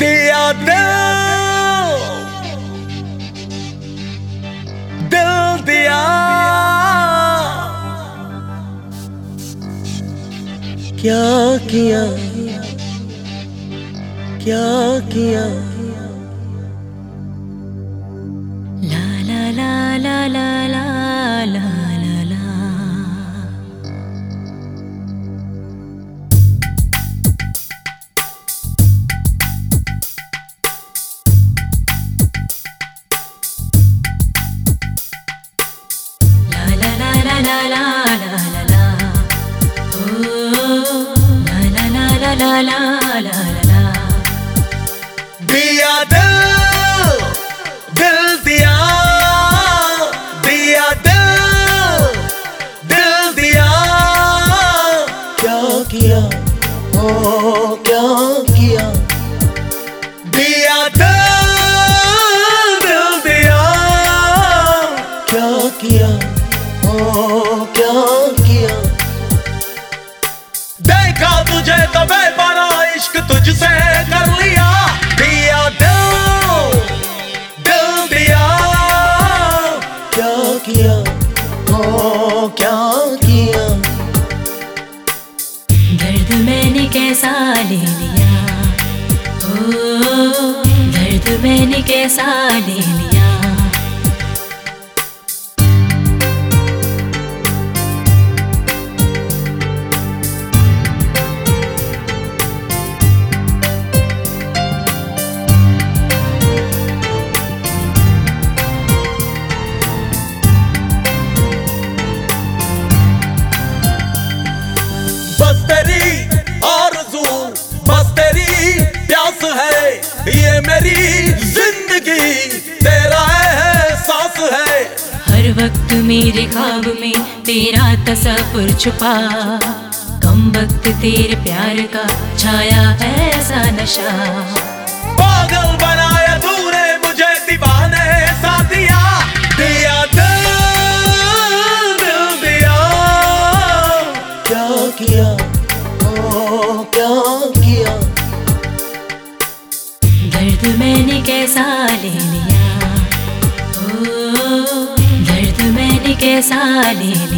दिया दिल दिल दिया। क्या किया? क्या किया? la la la la दिया दिल दिल दिया दिया दिल दिल दिया। क्या किया? ओ, क्या किया? दिया दिल दिल दिया। क्या किया? ओ, क्या किया? देखा तुझे तो मैं बड़ा इश्क तुझसे कर लिया। दिया दिल दिल दिया क्या किया? ओ क्या किया? दर्द मैंने कैसा ले लिया? ओ, दर्द मैंने कैसा ले लिया? मेरी ज़िंदगी तेरा एहसास है। हर वक्त मेरे ख्वाब में तेरा तस्वुर छुपा। कम वक्त तेरे प्यार का छाया ऐसा नशा। पागल बनाया ce sani ne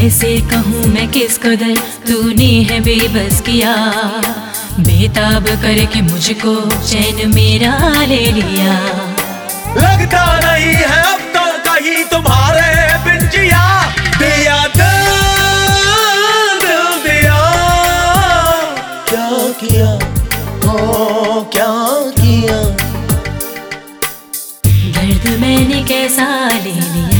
कैसे कहूँ मैं किस कदर? तूने है बेबस किया। बेताब करके मुझको चैन मेरा ले लिया। लगता नहीं है अब तो कहीं तुम्हारे बिन जिया। दिया दिल दिल दिया। क्या किया? ओ क्या किया? दर्द मैंने कैसा ले लिया?